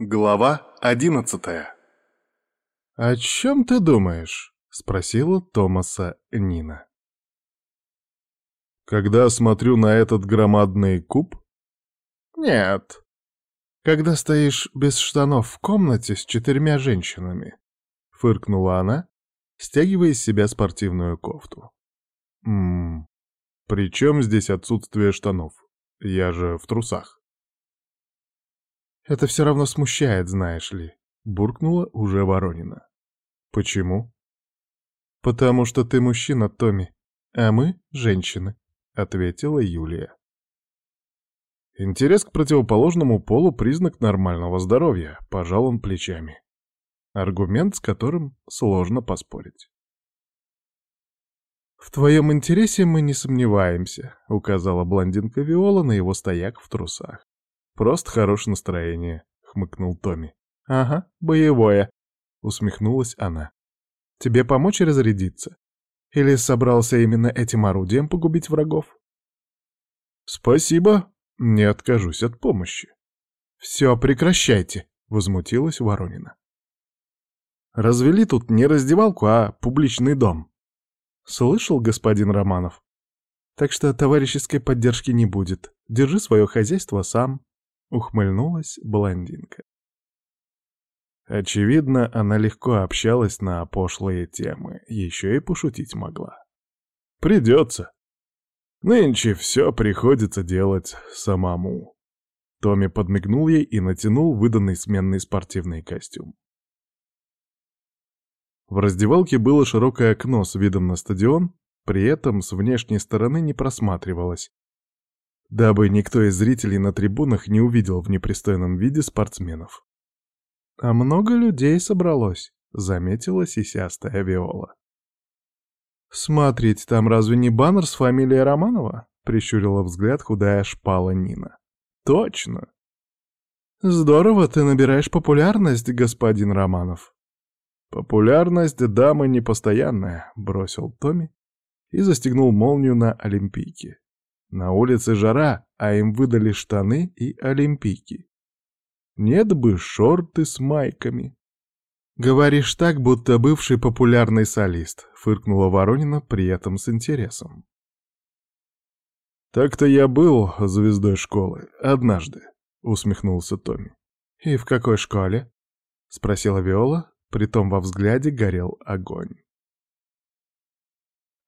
Глава одиннадцатая «О чем ты думаешь?» — спросила Томаса Нина. «Когда смотрю на этот громадный куб?» «Нет. Когда стоишь без штанов в комнате с четырьмя женщинами», — фыркнула она, стягивая из себя спортивную кофту. «Ммм, при чем здесь отсутствие штанов? Я же в трусах». «Это все равно смущает, знаешь ли», — буркнула уже Воронина. «Почему?» «Потому что ты мужчина, Томми, а мы — женщины», — ответила Юлия. Интерес к противоположному полу — признак нормального здоровья, пожал он плечами. Аргумент, с которым сложно поспорить. «В твоем интересе мы не сомневаемся», — указала блондинка Виола на его стояк в трусах. «Просто хорошее настроение», — хмыкнул Томми. «Ага, боевое», — усмехнулась она. «Тебе помочь разрядиться? Или собрался именно этим орудием погубить врагов?» «Спасибо, не откажусь от помощи». «Все, прекращайте», — возмутилась Воронина. «Развели тут не раздевалку, а публичный дом». «Слышал, господин Романов? Так что товарищеской поддержки не будет. Держи свое хозяйство сам». Ухмыльнулась блондинка. Очевидно, она легко общалась на пошлые темы, еще и пошутить могла. Придется. Нынче все приходится делать самому. Томми подмигнул ей и натянул выданный сменный спортивный костюм. В раздевалке было широкое окно с видом на стадион, при этом с внешней стороны не просматривалось, дабы никто из зрителей на трибунах не увидел в непристойном виде спортсменов. «А много людей собралось», — заметила сисястая Виола. «Смотрите, там разве не баннер с фамилией Романова?» — прищурила взгляд худая шпала Нина. «Точно!» «Здорово ты набираешь популярность, господин Романов». «Популярность дамы непостоянная», — бросил Томми и застегнул молнию на Олимпийке. На улице жара, а им выдали штаны и олимпийки. Нет бы шорты с майками. «Говоришь так, будто бывший популярный солист», — фыркнула Воронина при этом с интересом. «Так-то я был звездой школы, однажды», — усмехнулся Томми. «И в какой школе?» — спросила Виола, притом во взгляде горел огонь.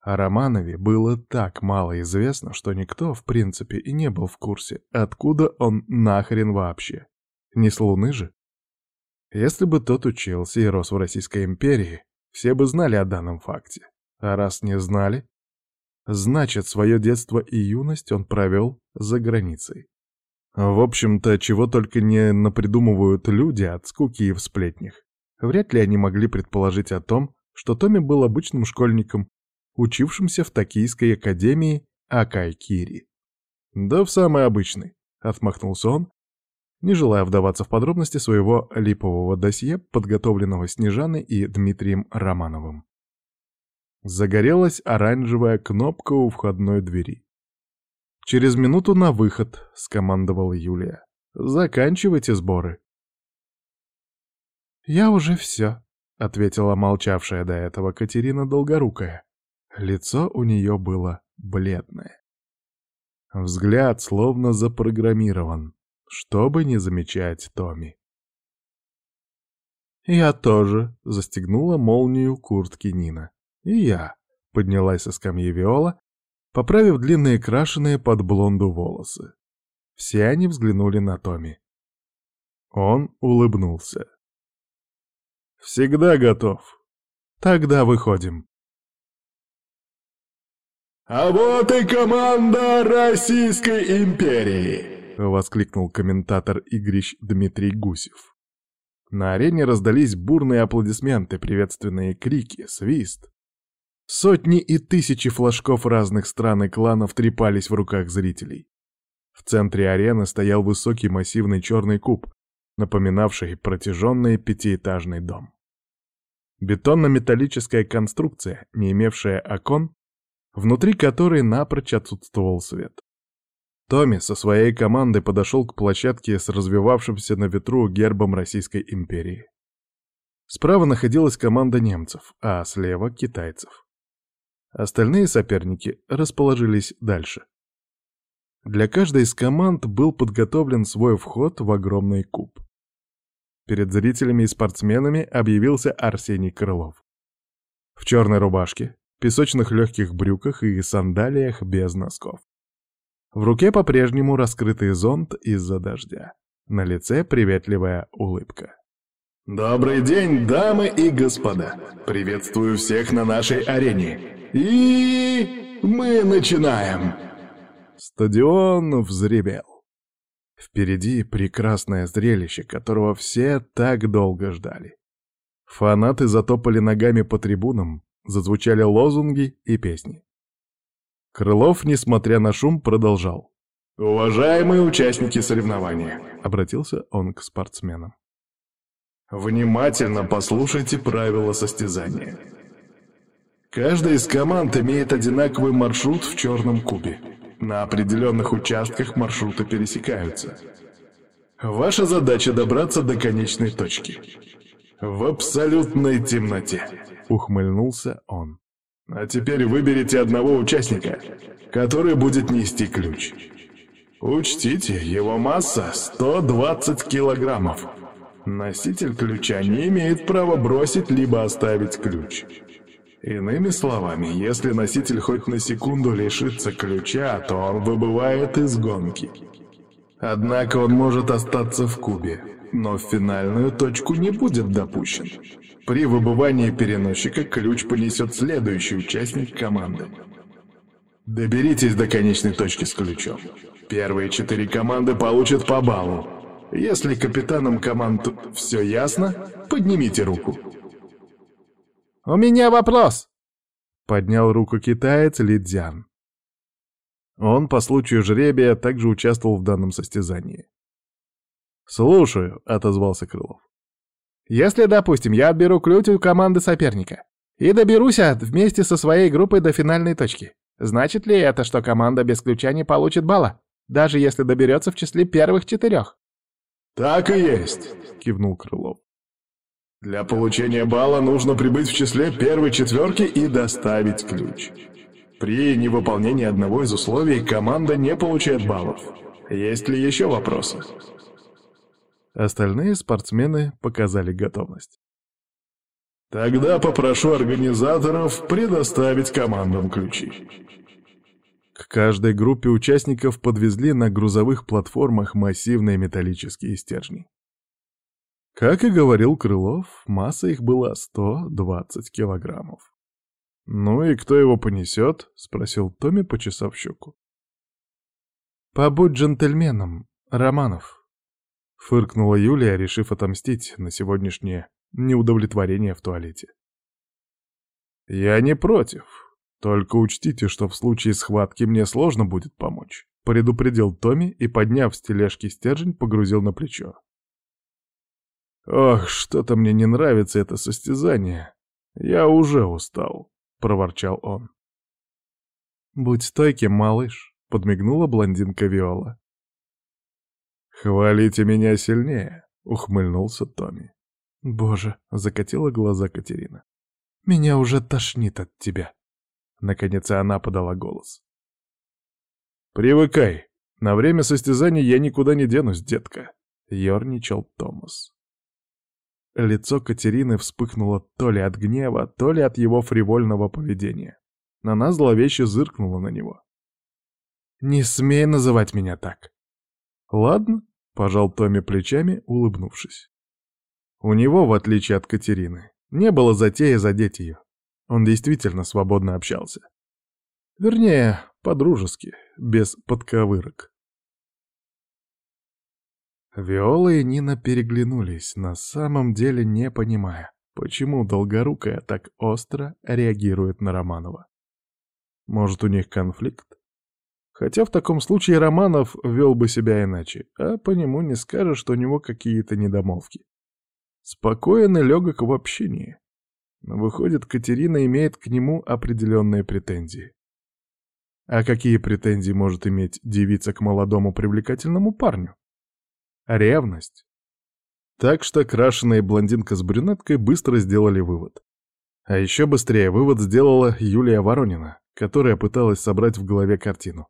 О Романове было так мало известно, что никто, в принципе, и не был в курсе, откуда он нахрен вообще. Не с Луны же? Если бы тот учился и рос в Российской империи, все бы знали о данном факте. А раз не знали, значит, свое детство и юность он провел за границей. В общем-то, чего только не напридумывают люди от скуки и в сплетнях. Вряд ли они могли предположить о том, что Томми был обычным школьником учившимся в Токийской академии Акайкири. «Да в самый обычный», — отмахнулся он, не желая вдаваться в подробности своего липового досье, подготовленного Снежаной и Дмитрием Романовым. Загорелась оранжевая кнопка у входной двери. «Через минуту на выход», — скомандовала Юлия. «Заканчивайте сборы». «Я уже все», — ответила молчавшая до этого Катерина Долгорукая. Лицо у нее было бледное. Взгляд словно запрограммирован, чтобы не замечать Томми. «Я тоже», — застегнула молнию куртки Нина. «И я», — поднялась со скамьи Виола, поправив длинные крашеные под блонду волосы. Все они взглянули на Томми. Он улыбнулся. «Всегда готов. Тогда выходим». «А вот и команда Российской империи!» — воскликнул комментатор игрищ Дмитрий Гусев. На арене раздались бурные аплодисменты, приветственные крики, свист. Сотни и тысячи флажков разных стран и кланов трепались в руках зрителей. В центре арены стоял высокий массивный черный куб, напоминавший протяженный пятиэтажный дом. Бетонно-металлическая конструкция, не имевшая окон, внутри которой напрочь отсутствовал свет. Томми со своей командой подошел к площадке с развивавшимся на ветру гербом Российской империи. Справа находилась команда немцев, а слева — китайцев. Остальные соперники расположились дальше. Для каждой из команд был подготовлен свой вход в огромный куб. Перед зрителями и спортсменами объявился Арсений Крылов. В черной рубашке, песочных легких брюках и сандалиях без носков. В руке по-прежнему раскрытый зонт из-за дождя. На лице приветливая улыбка. Добрый день, дамы и господа! Приветствую всех на нашей арене! И мы начинаем! Стадион взревел. Впереди прекрасное зрелище, которого все так долго ждали. Фанаты затопали ногами по трибунам, зазвучали лозунги и песни. Крылов, несмотря на шум, продолжал. «Уважаемые участники соревнования!» — обратился он к спортсменам. Внимательно послушайте правила состязания. Каждая из команд имеет одинаковый маршрут в черном кубе. На определенных участках маршруты пересекаются. Ваша задача добраться до конечной точки. В абсолютной темноте. Ухмыльнулся он. А теперь выберите одного участника, который будет нести ключ. Учтите, его масса 120 килограммов. Носитель ключа не имеет права бросить либо оставить ключ. Иными словами, если носитель хоть на секунду лишится ключа, то он выбывает из гонки. Однако он может остаться в кубе, но в финальную точку не будет допущен. При выбывании переносчика ключ понесет следующий участник команды. Доберитесь до конечной точки с ключом. Первые четыре команды получат по баллу, если капитанам команд все ясно, поднимите руку. «У меня вопрос!» — поднял руку китаец Лидзян. Он по случаю жребия также участвовал в данном состязании. «Слушаю», — отозвался Крылов. «Если, допустим, я отберу ключ у команды соперника и доберусь вместе со своей группой до финальной точки, значит ли это, что команда без ключа не получит балла, даже если доберется в числе первых четырех?» «Так и есть», — кивнул Крылов. «Для получения балла нужно прибыть в числе первой четверки и доставить ключ. При невыполнении одного из условий команда не получает баллов. Есть ли еще вопросы?» Остальные спортсмены показали готовность. «Тогда попрошу организаторов предоставить командам ключи». К каждой группе участников подвезли на грузовых платформах массивные металлические стержни. Как и говорил Крылов, масса их была 120 килограммов. «Ну и кто его понесет?» — спросил Томми, почесав щеку. «Побудь джентльменом, Романов», — фыркнула Юлия, решив отомстить на сегодняшнее неудовлетворение в туалете. «Я не против», «Только учтите, что в случае схватки мне сложно будет помочь», — предупредил Томми и, подняв с тележки стержень, погрузил на плечо. «Ох, что-то мне не нравится это состязание. Я уже устал», — проворчал он. «Будь стойким, малыш», — подмигнула блондинка Виола. «Хвалите меня сильнее», — ухмыльнулся Томми. «Боже», — закатила глаза Катерина. «Меня уже тошнит от тебя». Наконец она подала голос. «Привыкай. На время состязаний я никуда не денусь, детка», — ерничал Томас. Лицо Катерины вспыхнуло то ли от гнева, то ли от его фривольного поведения. Она зловеще зыркнула на него. «Не смей называть меня так!» «Ладно», — пожал Томми плечами, улыбнувшись. У него, в отличие от Катерины, не было затеи задеть ее. Он действительно свободно общался. Вернее, по-дружески, без подковырок. Виола и Нина переглянулись, на самом деле не понимая, почему Долгорукая так остро реагирует на Романова. Может, у них конфликт? Хотя в таком случае Романов вел бы себя иначе, а по нему не скажешь, что у него какие-то недомолвки. Спокоен и легок в общении. Выходит, Катерина имеет к нему определенные претензии. А какие претензии может иметь девица к молодому привлекательному парню? Ревность. Так что крашеная блондинка с брюнеткой быстро сделали вывод. А еще быстрее вывод сделала Юлия Воронина, которая пыталась собрать в голове картину.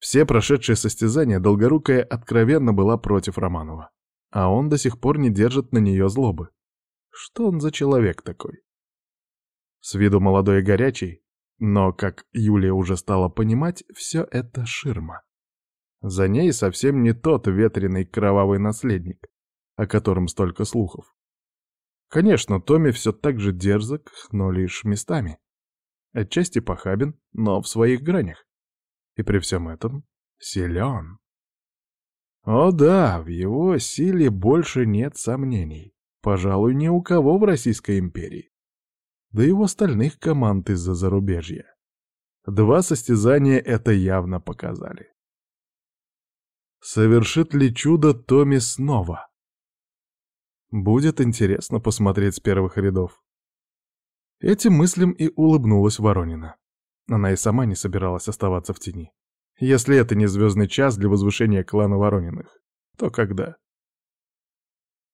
Все прошедшие состязания Долгорукая откровенно была против Романова, а он до сих пор не держит на нее злобы. Что он за человек такой? С виду молодой и горячий, но, как Юлия уже стала понимать, все это ширма. За ней совсем не тот ветреный кровавый наследник, о котором столько слухов. Конечно, Томми все так же дерзок, но лишь местами. Отчасти похабен, но в своих гранях. И при всем этом силен. О да, в его силе больше нет сомнений. Пожалуй, ни у кого в Российской империи. Да и у остальных команд из-за зарубежья. Два состязания это явно показали. Совершит ли чудо Томми снова? Будет интересно посмотреть с первых рядов. Этим мыслям и улыбнулась Воронина. Она и сама не собиралась оставаться в тени. Если это не звездный час для возвышения клана Ворониных, то когда?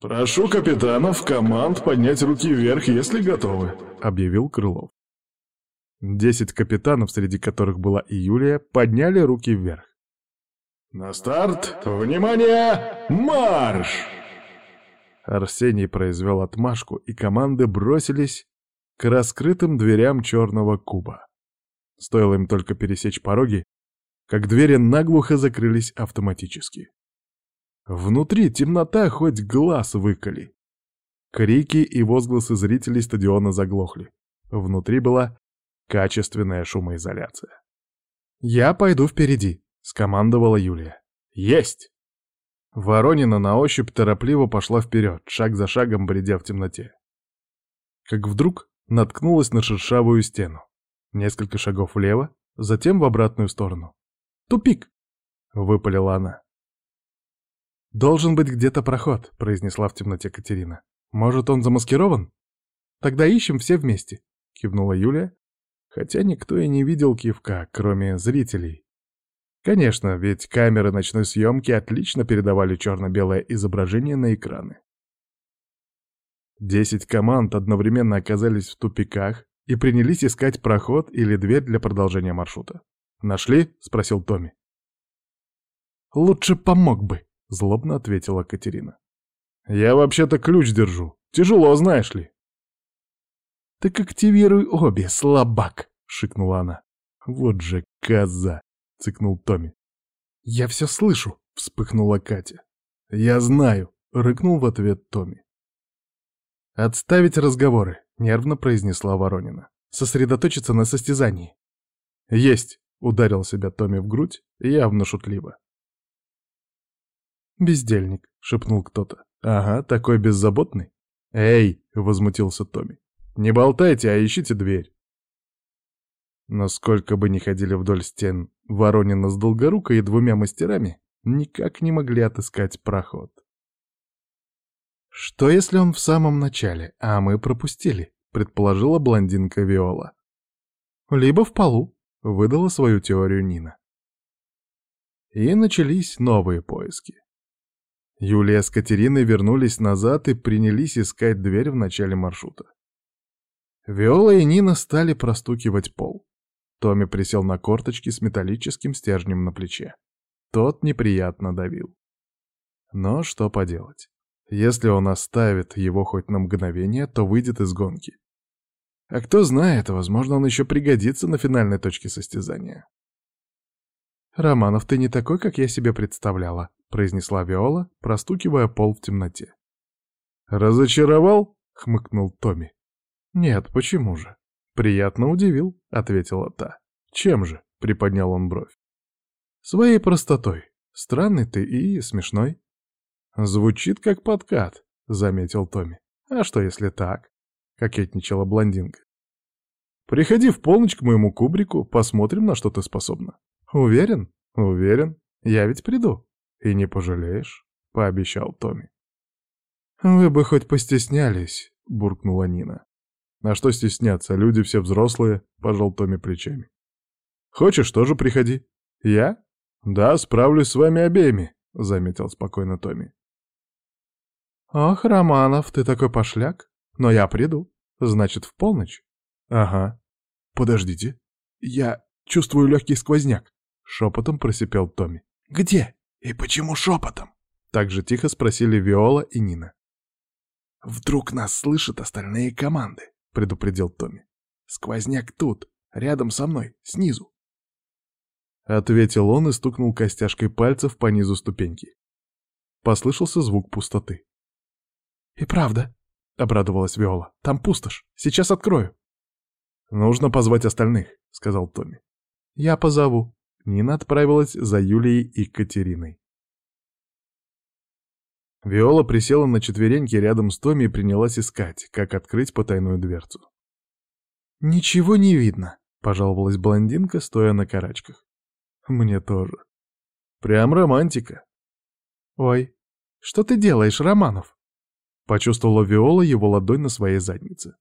«Прошу капитанов команд поднять руки вверх, если готовы», — объявил Крылов. Десять капитанов, среди которых была и Юлия, подняли руки вверх. «На старт! Внимание! Марш!» Арсений произвел отмашку, и команды бросились к раскрытым дверям черного куба. Стоило им только пересечь пороги, как двери наглухо закрылись автоматически. Внутри темнота хоть глаз выколи. Крики и возгласы зрителей стадиона заглохли. Внутри была качественная шумоизоляция. «Я пойду впереди», — скомандовала Юлия. «Есть!» Воронина на ощупь торопливо пошла вперед, шаг за шагом бредя в темноте. Как вдруг наткнулась на шершавую стену. Несколько шагов влево, затем в обратную сторону. «Тупик!» — выпалила она. «Должен быть где-то проход», — произнесла в темноте Катерина. «Может, он замаскирован?» «Тогда ищем все вместе», — кивнула Юлия, хотя никто и не видел кивка, кроме зрителей, Конечно, ведь камеры ночной съемки отлично передавали черно-белое изображение на экраны. Десять команд одновременно оказались в тупиках и принялись искать проход или дверь для продолжения маршрута. «Нашли?» — спросил Томми. «Лучше помог бы», — злобно ответила Катерина. «Я вообще-то ключ держу. Тяжело, знаешь ли». «Так активируй обе, слабак!» — шикнула она. «Вот же коза!» — цыкнул Томми. «Я все слышу!» — вспыхнула Катя. «Я знаю!» — рыкнул в ответ Томми. «Отставить разговоры!» — нервно произнесла Воронина. «Сосредоточиться на состязании!» «Есть!» — ударил себя Томми в грудь, явно шутливо. «Бездельник!» — шепнул кто-то. «Ага, такой беззаботный!» «Эй!» — возмутился Томми. «Не болтайте, а ищите дверь!» Но сколько бы ни ходили вдоль стен Воронина с Долгорукой и двумя мастерами, никак не могли отыскать проход. «Что, если он в самом начале, а мы пропустили?» — предположила блондинка Виола. «Либо в полу», — выдала свою теорию Нина. И начались новые поиски. Юлия с Катериной вернулись назад и принялись искать дверь в начале маршрута. Виола и Нина стали простукивать пол. Томми присел на корточки с металлическим стержнем на плече. Тот неприятно давил. Но что поделать. Если он оставит его хоть на мгновение, то выйдет из гонки. А кто знает, возможно, он еще пригодится на финальной точке состязания. «Романов, ты не такой, как я себе представляла», — произнесла Виола, простукивая пол в темноте. «Разочаровал?» — хмыкнул Томми. «Нет, почему же? «Приятно удивил», — ответила та. «Чем же?» — приподнял он бровь. «Своей простотой. Странный ты и смешной». «Звучит как подкат», — заметил Томми. «А что, если так?» — кокетничала блондинка. «Приходи в полночь к моему кубрику, посмотрим, на что ты способна». «Уверен?» «Уверен. Я ведь приду. И не пожалеешь», — пообещал Томми. «Вы бы хоть постеснялись», — буркнула Нина. А что стесняться, люди все взрослые, пожал Томми плечами. Хочешь, тоже приходи. Я? Да, справлюсь с вами обеими, заметил спокойно Томми. Ох, Романов, ты такой пошляк. Но я приду. Значит, в полночь? Ага. Подождите. Я чувствую легкий сквозняк. Шепотом просипел Томми. Где? И почему шепотом? Так же тихо спросили Виола и Нина. «Вдруг нас слышат остальные команды», — предупредил Томми. «Сквозняк тут, рядом со мной, снизу». Ответил он и стукнул костяшкой пальцев по низу ступеньки. Послышался звук пустоты. «И правда», — обрадовалась Виола, — «там пустошь. Сейчас открою». «Нужно позвать остальных», — сказал Томми. «Я позову». Нина отправилась за Юлией и Катериной. Виола присела на четвереньки рядом с Томми и принялась искать, как открыть потайную дверцу. «Ничего не видно», — пожаловалась блондинка, стоя на карачках. «Мне тоже. Прям романтика». «Ой, что ты делаешь, Романов?» Почувствовала Виола его ладонь на своей заднице.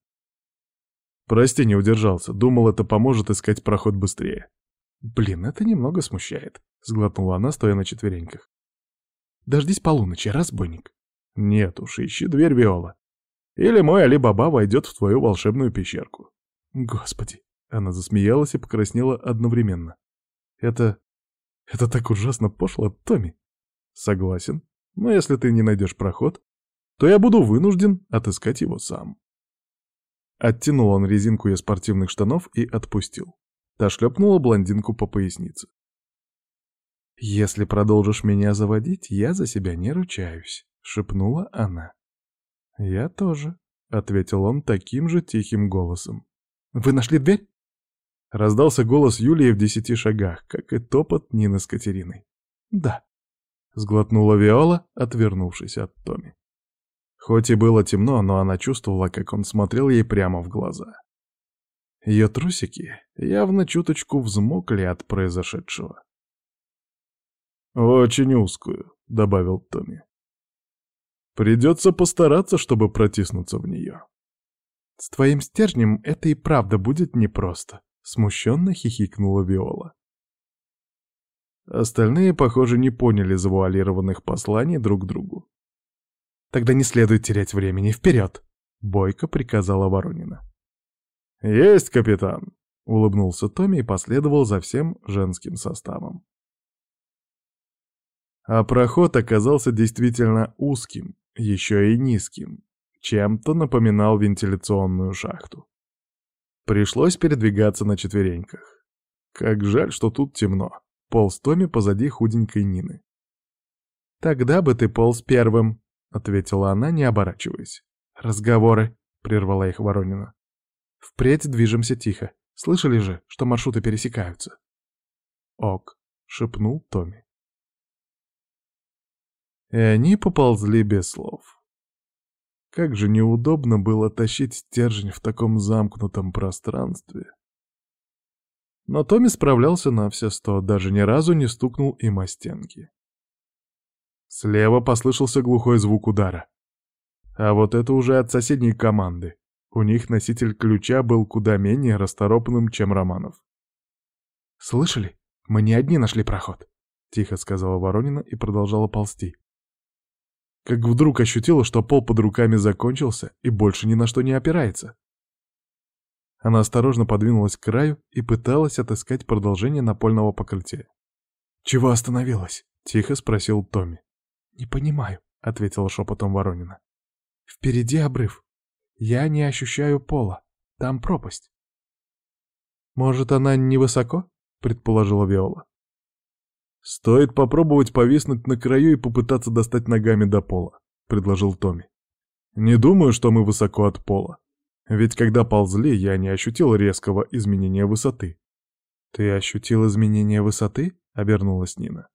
«Прости, не удержался. Думал, это поможет искать проход быстрее». «Блин, это немного смущает», — сглотнула она, стоя на четвереньках. Дождись полуночи, разбойник. Нет уж, ищи дверь, Виола. Или мой Али-Баба войдет в твою волшебную пещерку. Господи. Она засмеялась и покраснела одновременно. Это... это так ужасно пошло, Томми. Согласен. Но если ты не найдешь проход, то я буду вынужден отыскать его сам. Оттянул он резинку из спортивных штанов и отпустил. Та шлепнула блондинку по пояснице. «Если продолжишь меня заводить, я за себя не ручаюсь», — шепнула она. «Я тоже», — ответил он таким же тихим голосом. «Вы нашли дверь?» Раздался голос Юлии в десяти шагах, как и топот Нины с Катериной. «Да», — сглотнула Виола, отвернувшись от Томи. Хоть и было темно, но она чувствовала, как он смотрел ей прямо в глаза. Ее трусики явно чуточку взмокли от произошедшего. «Очень узкую», — добавил Томми. «Придется постараться, чтобы протиснуться в нее». «С твоим стержнем это и правда будет непросто», — смущенно хихикнула Виола. Остальные, похоже, не поняли завуалированных посланий друг другу. «Тогда не следует терять времени. Вперед!» — бойко приказала Воронина. «Есть, капитан!» — улыбнулся Томми и последовал за всем женским составом. А проход оказался действительно узким, еще и низким, чем-то напоминал вентиляционную шахту. Пришлось передвигаться на четвереньках. Как жаль, что тут темно. Полз Томми позади худенькой Нины. «Тогда бы ты полз первым», — ответила она, не оборачиваясь. «Разговоры», — прервала их Воронина. «Впредь движемся тихо. Слышали же, что маршруты пересекаются?» «Ок», — шепнул Томми и они поползли без слов. Как же неудобно было тащить стержень в таком замкнутом пространстве. Но Томми справлялся на все сто, даже ни разу не стукнул им о стенки. Слева послышался глухой звук удара. А вот это уже от соседней команды. У них носитель ключа был куда менее расторопным, чем Романов. «Слышали? Мы не одни нашли проход», — тихо сказала Воронина и продолжала ползти как вдруг ощутила, что пол под руками закончился и больше ни на что не опирается. Она осторожно подвинулась к краю и пыталась отыскать продолжение напольного покрытия. «Чего остановилась?» — тихо спросил Томми. «Не понимаю», — ответила шепотом Воронина. «Впереди обрыв. Я не ощущаю пола. Там пропасть». «Может, она невысоко?» — предположила Виола. «Стоит попробовать повиснуть на краю и попытаться достать ногами до пола», — предложил Томми. «Не думаю, что мы высоко от пола. Ведь когда ползли, я не ощутил резкого изменения высоты». «Ты ощутил изменение высоты?» — обернулась Нина.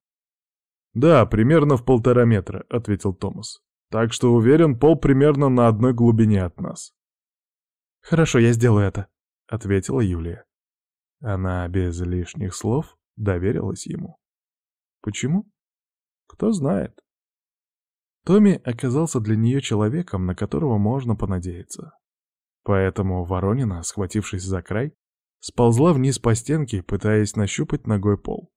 «Да, примерно в полтора метра», — ответил Томас. «Так что уверен, пол примерно на одной глубине от нас». «Хорошо, я сделаю это», — ответила Юлия. Она без лишних слов доверилась ему. Почему? Кто знает. Томми оказался для нее человеком, на которого можно понадеяться. Поэтому Воронина, схватившись за край, сползла вниз по стенке, пытаясь нащупать ногой пол.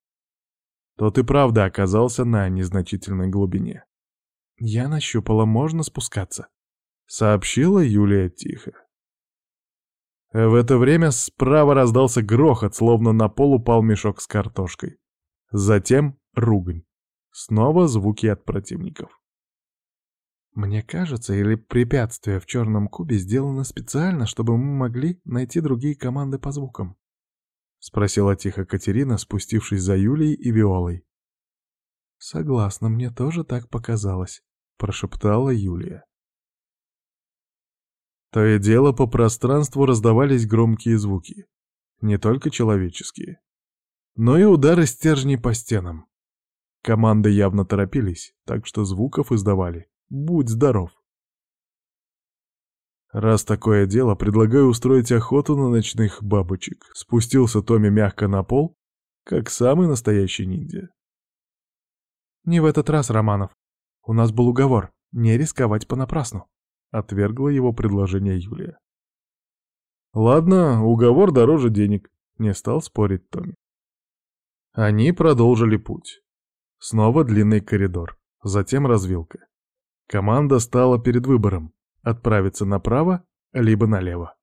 Тот и правда оказался на незначительной глубине. «Я нащупала, можно спускаться», — сообщила Юлия тихо. В это время справа раздался грохот, словно на пол упал мешок с картошкой. Затем ругань. Снова звуки от противников. Мне кажется, или препятствие в черном кубе сделано специально, чтобы мы могли найти другие команды по звукам? Спросила тихо Катерина, спустившись за Юлией и Виолой. Согласна, мне тоже так показалось, прошептала Юлия. То и дело по пространству раздавались громкие звуки. Не только человеческие, но и удары стержней по стенам. Команды явно торопились, так что звуков издавали Будь здоров. Раз такое дело, предлагаю устроить охоту на ночных бабочек. Спустился Томми мягко на пол, как самый настоящий ниндзя. Не в этот раз, Романов. У нас был уговор не рисковать понапрасну. Отвергла его предложение Юлия. Ладно, уговор дороже денег. Не стал спорить Томми. Они продолжили путь. Снова длинный коридор, затем развилка. Команда стала перед выбором — отправиться направо, либо налево.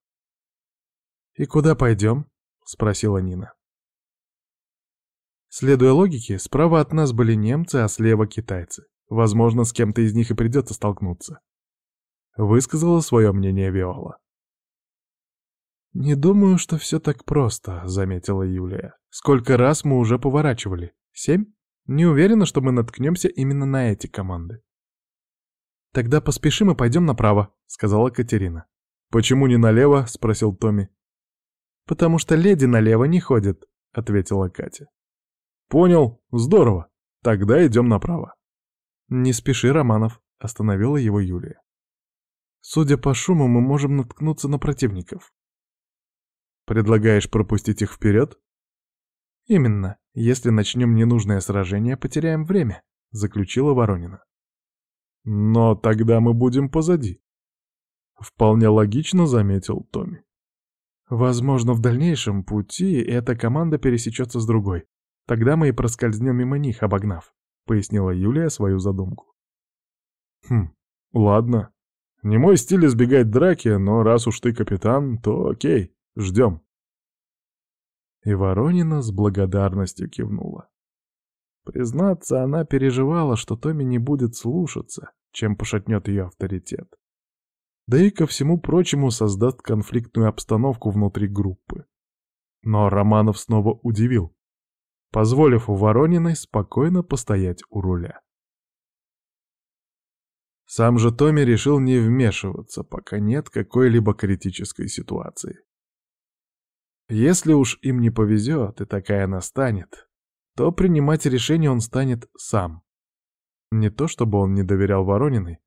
«И куда пойдем?» — спросила Нина. Следуя логике, справа от нас были немцы, а слева китайцы. Возможно, с кем-то из них и придется столкнуться. Высказала свое мнение Виола. «Не думаю, что все так просто», — заметила Юлия. «Сколько раз мы уже поворачивали? Семь? Не уверена, что мы наткнемся именно на эти команды». «Тогда поспешим и пойдем направо», — сказала Катерина. «Почему не налево?» — спросил Томми. «Потому что леди налево не ходят», — ответила Катя. «Понял. Здорово. Тогда идем направо». «Не спеши, Романов», — остановила его Юлия. «Судя по шуму, мы можем наткнуться на противников». «Предлагаешь пропустить их вперед?» «Именно. Если начнем ненужное сражение, потеряем время», — заключила Воронина. Но тогда мы будем позади. Вполне логично заметил Томми. Возможно, в дальнейшем пути эта команда пересечется с другой. Тогда мы и проскользнем мимо них, обогнав, пояснила Юлия свою задумку. Хм, ладно. Не мой стиль избегать драки, но раз уж ты капитан, то окей, ждем. И Воронина с благодарностью кивнула. Признаться, она переживала, что Томми не будет слушаться, чем пошатнет ее авторитет. Да и ко всему прочему создаст конфликтную обстановку внутри группы. Но Романов снова удивил, позволив Ворониной спокойно постоять у руля. Сам же Томми решил не вмешиваться, пока нет какой-либо критической ситуации. Если уж им не повезет, и такая настанет, то принимать решение он станет сам. Не то чтобы он не доверял Ворониной,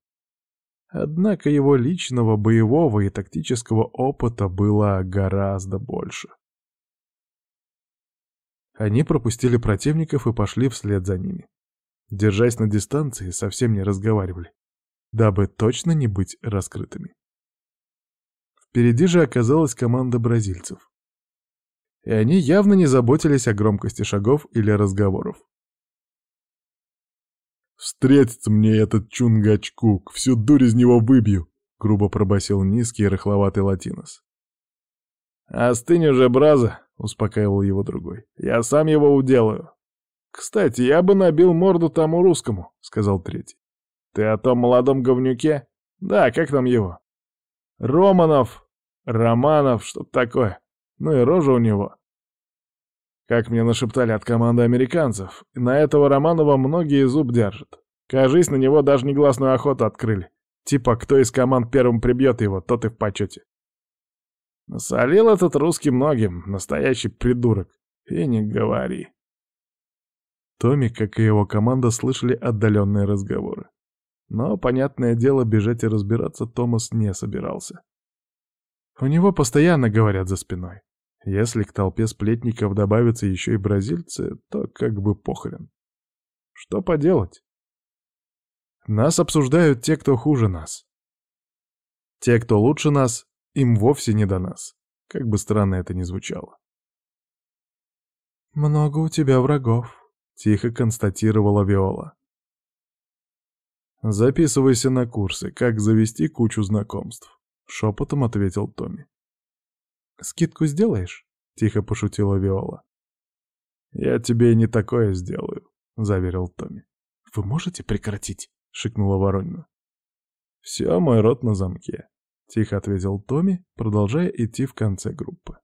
однако его личного боевого и тактического опыта было гораздо больше. Они пропустили противников и пошли вслед за ними. Держась на дистанции, совсем не разговаривали, дабы точно не быть раскрытыми. Впереди же оказалась команда бразильцев и они явно не заботились о громкости шагов или разговоров. «Встретится мне этот Чунгачкук, всю дурь из него выбью!» — грубо пробасил низкий рыхловатый латинос. «Остынь уже, браза!» — успокаивал его другой. «Я сам его уделаю!» «Кстати, я бы набил морду тому русскому», — сказал третий. «Ты о том молодом говнюке?» «Да, как там его?» «Романов, Романов, что-то такое. Ну и рожа у него. Как мне нашептали от команды американцев, на этого Романова многие зуб держат. Кажись, на него даже негласную охоту открыли. Типа, кто из команд первым прибьет его, тот и в почете. Насолил этот русский многим, настоящий придурок. И не говори. Томми, как и его команда, слышали отдаленные разговоры. Но, понятное дело, бежать и разбираться Томас не собирался. У него постоянно говорят за спиной. Если к толпе сплетников добавятся еще и бразильцы, то как бы похрен. Что поделать? Нас обсуждают те, кто хуже нас. Те, кто лучше нас, им вовсе не до нас, как бы странно это ни звучало. «Много у тебя врагов», — тихо констатировала Виола. «Записывайся на курсы, как завести кучу знакомств», — шепотом ответил Томми. «Скидку сделаешь?» — тихо пошутила Виола. «Я тебе не такое сделаю», — заверил Томми. «Вы можете прекратить?» — шикнула Воронина. «Все, мой рот на замке», — тихо ответил Томми, продолжая идти в конце группы.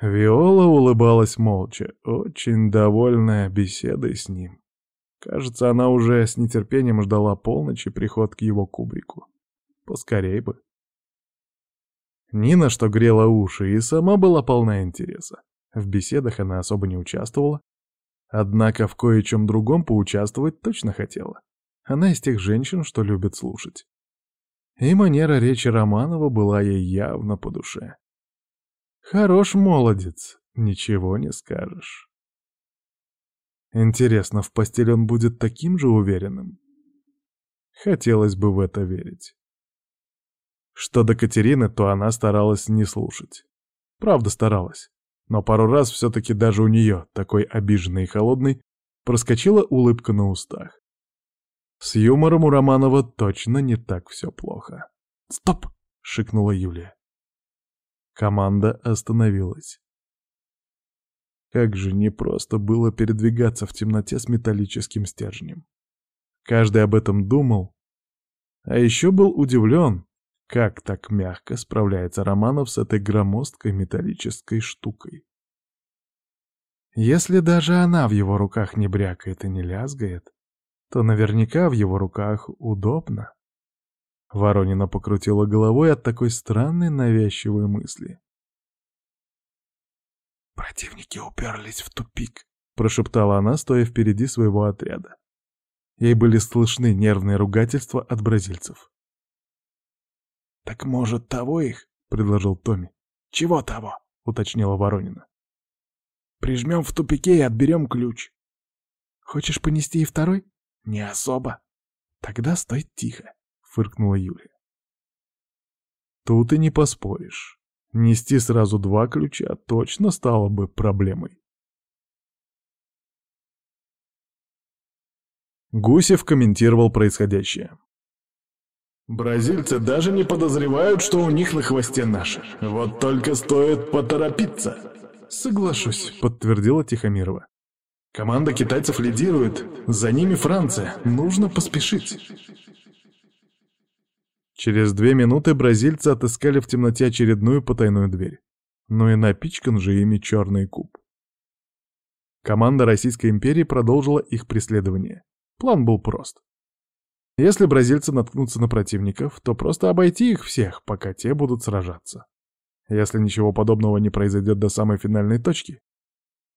Виола улыбалась молча, очень довольная беседой с ним. Кажется, она уже с нетерпением ждала полночи приход к его кубрику. Поскорей бы. Нина, что грела уши, и сама была полна интереса. В беседах она особо не участвовала, однако в кое-чем другом поучаствовать точно хотела. Она из тех женщин, что любят слушать. И манера речи Романова была ей явно по душе. Хорош молодец, ничего не скажешь. Интересно, в постели он будет таким же уверенным? Хотелось бы в это верить. Что до Катерины, то она старалась не слушать. Правда старалась. Но пару раз все-таки даже у нее, такой обиженной и холодной, проскочила улыбка на устах. С юмором у Романова точно не так все плохо. «Стоп!» — шикнула Юлия. Команда остановилась. Как же непросто было передвигаться в темноте с металлическим стержнем. Каждый об этом думал. А еще был удивлен, как так мягко справляется Романов с этой громоздкой металлической штукой. Если даже она в его руках не брякает и не лязгает, то наверняка в его руках удобно. Воронина покрутила головой от такой странной навязчивой мысли. «Противники уперлись в тупик», — прошептала она, стоя впереди своего отряда. Ей были слышны нервные ругательства от бразильцев. «Так, может, того их?» — предложил Томми. «Чего того?» — уточнила Воронина. «Прижмем в тупике и отберем ключ». «Хочешь понести и второй?» «Не особо». «Тогда стой тихо», — фыркнула Юлия. Тут и не поспоришь. Нести сразу два ключа точно стало бы проблемой. Гусев комментировал происходящее. Бразильцы даже не подозревают, что у них на хвосте наши. Вот только стоит поторопиться. Соглашусь, подтвердила Тихомирова. Команда китайцев лидирует, за ними Франция, нужно поспешить. Через две минуты бразильцы отыскали в темноте очередную потайную дверь. Ну и напичкан же ими черный куб. Команда Российской империи продолжила их преследование. План был прост. Если бразильцы наткнутся на противников, то просто обойти их всех, пока те будут сражаться. Если ничего подобного не произойдет до самой финальной точки,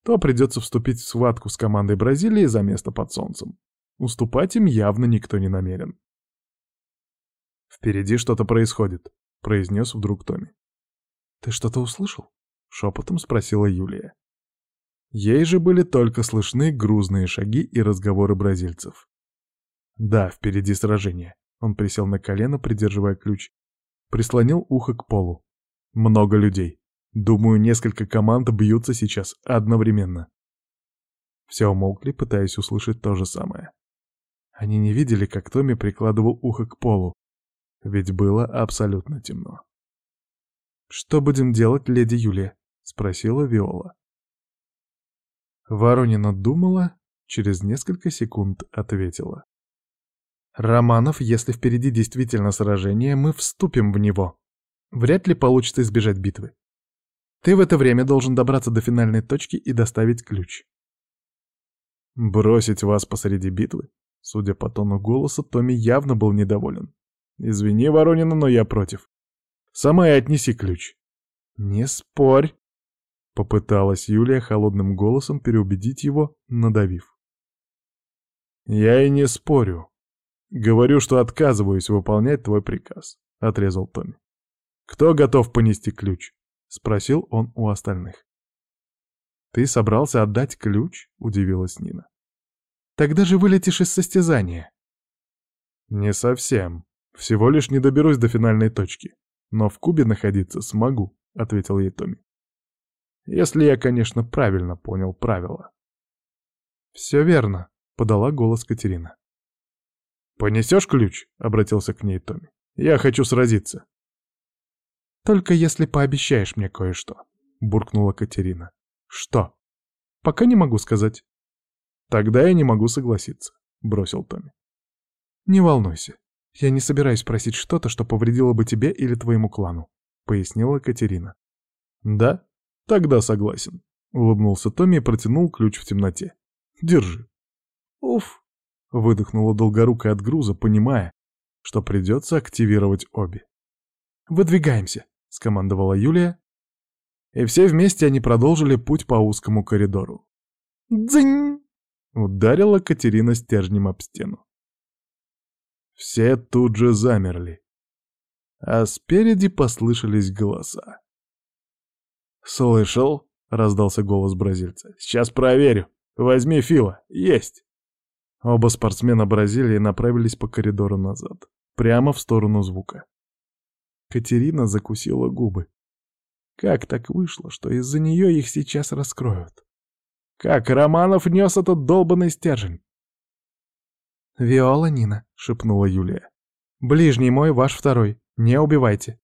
то придется вступить в схватку с командой Бразилии за место под солнцем. Уступать им явно никто не намерен. «Впереди что-то происходит», — произнес вдруг Томми. «Ты что-то услышал?» — шепотом спросила Юлия. Ей же были только слышны грузные шаги и разговоры бразильцев. Да, впереди сражение. Он присел на колено, придерживая ключ. Прислонил ухо к полу. Много людей. Думаю, несколько команд бьются сейчас одновременно. Все умолкли, пытаясь услышать то же самое. Они не видели, как Томми прикладывал ухо к полу, ведь было абсолютно темно. «Что будем делать, леди Юлия?» — спросила Виола. Воронина думала, через несколько секунд ответила. «Романов, если впереди действительно сражение, мы вступим в него. Вряд ли получится избежать битвы. Ты в это время должен добраться до финальной точки и доставить ключ». «Бросить вас посреди битвы?» Судя по тону голоса, Томми явно был недоволен. Извини, Воронина, но я против. Сама и отнеси ключ. Не спорь, попыталась Юлия холодным голосом переубедить его, надавив. Я и не спорю. Говорю, что отказываюсь выполнять твой приказ, отрезал Томми. Кто готов понести ключ? спросил он у остальных. Ты собрался отдать ключ? удивилась Нина. Тогда же вылетишь из состязания. Не совсем, всего лишь не доберусь до финальной точки. Но в кубе находиться смогу, — ответил ей Томми. Если я, конечно, правильно понял правила. «Все верно», — подала голос Катерина. «Понесешь ключ?» — обратился к ней Томми. «Я хочу сразиться». «Только если пообещаешь мне кое-что», — буркнула Катерина. «Что?» «Пока не могу сказать». «Тогда я не могу согласиться», — бросил Томми. «Не волнуйся, я не собираюсь просить что-то, что повредило бы тебе или твоему клану», — пояснила Катерина. «Да? Тогда согласен», — улыбнулся Томми и протянул ключ в темноте. «Держи». «Уф», — выдохнула долгорукая от груза, понимая, что придется активировать обе. «Выдвигаемся», — скомандовала Юлия, и все вместе они продолжили путь по узкому коридору. «Дзынь!» — ударила Катерина стержнем об стену. Все тут же замерли, а спереди послышались голоса. «Слышал?» — раздался голос бразильца. «Сейчас проверю. Возьми Фила. Есть!» Оба спортсмена Бразилии направились по коридору назад, прямо в сторону звука. Катерина закусила губы. Как так вышло, что из-за нее их сейчас раскроют? Как Романов нес этот долбанный стержень? «Виола Нина», — шепнула Юлия. «Ближний мой, ваш второй. Не убивайте».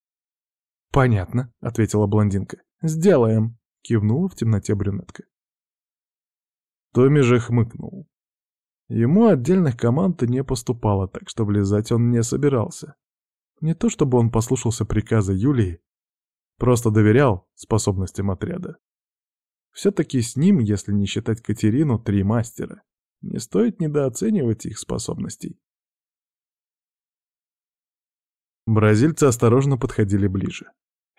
«Понятно», — ответила блондинка. «Сделаем», — кивнула в темноте брюнетка. Томми же хмыкнул. Ему отдельных команд не поступало, так что влезать он не собирался. Не то чтобы он послушался приказа Юлии, просто доверял способностям отряда. Все-таки с ним, если не считать Катерину, три мастера. Не стоит недооценивать их способностей. Бразильцы осторожно подходили ближе,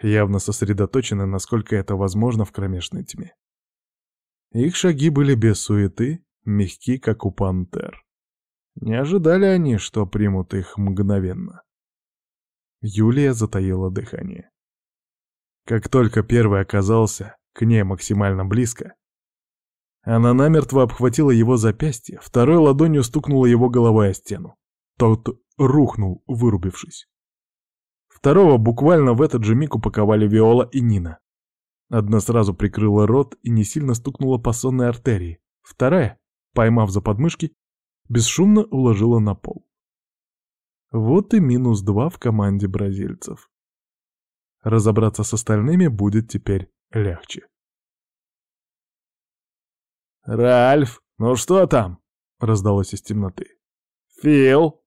явно сосредоточены, насколько это возможно в кромешной тьме. Их шаги были без суеты, мягки, как у пантер. Не ожидали они, что примут их мгновенно. Юлия затаила дыхание. Как только первый оказался к ней максимально близко, она намертво обхватила его запястье, второй ладонью стукнула его головой о стену. Тот рухнул, вырубившись. Второго буквально в этот же миг упаковали Виола и Нина. Одна сразу прикрыла рот и не сильно стукнула по сонной артерии. Вторая, поймав за подмышки, бесшумно уложила на пол. Вот и минус два в команде бразильцев. Разобраться с остальными будет теперь легче. «Ральф, ну что там?» — раздалось из темноты. «Фил!»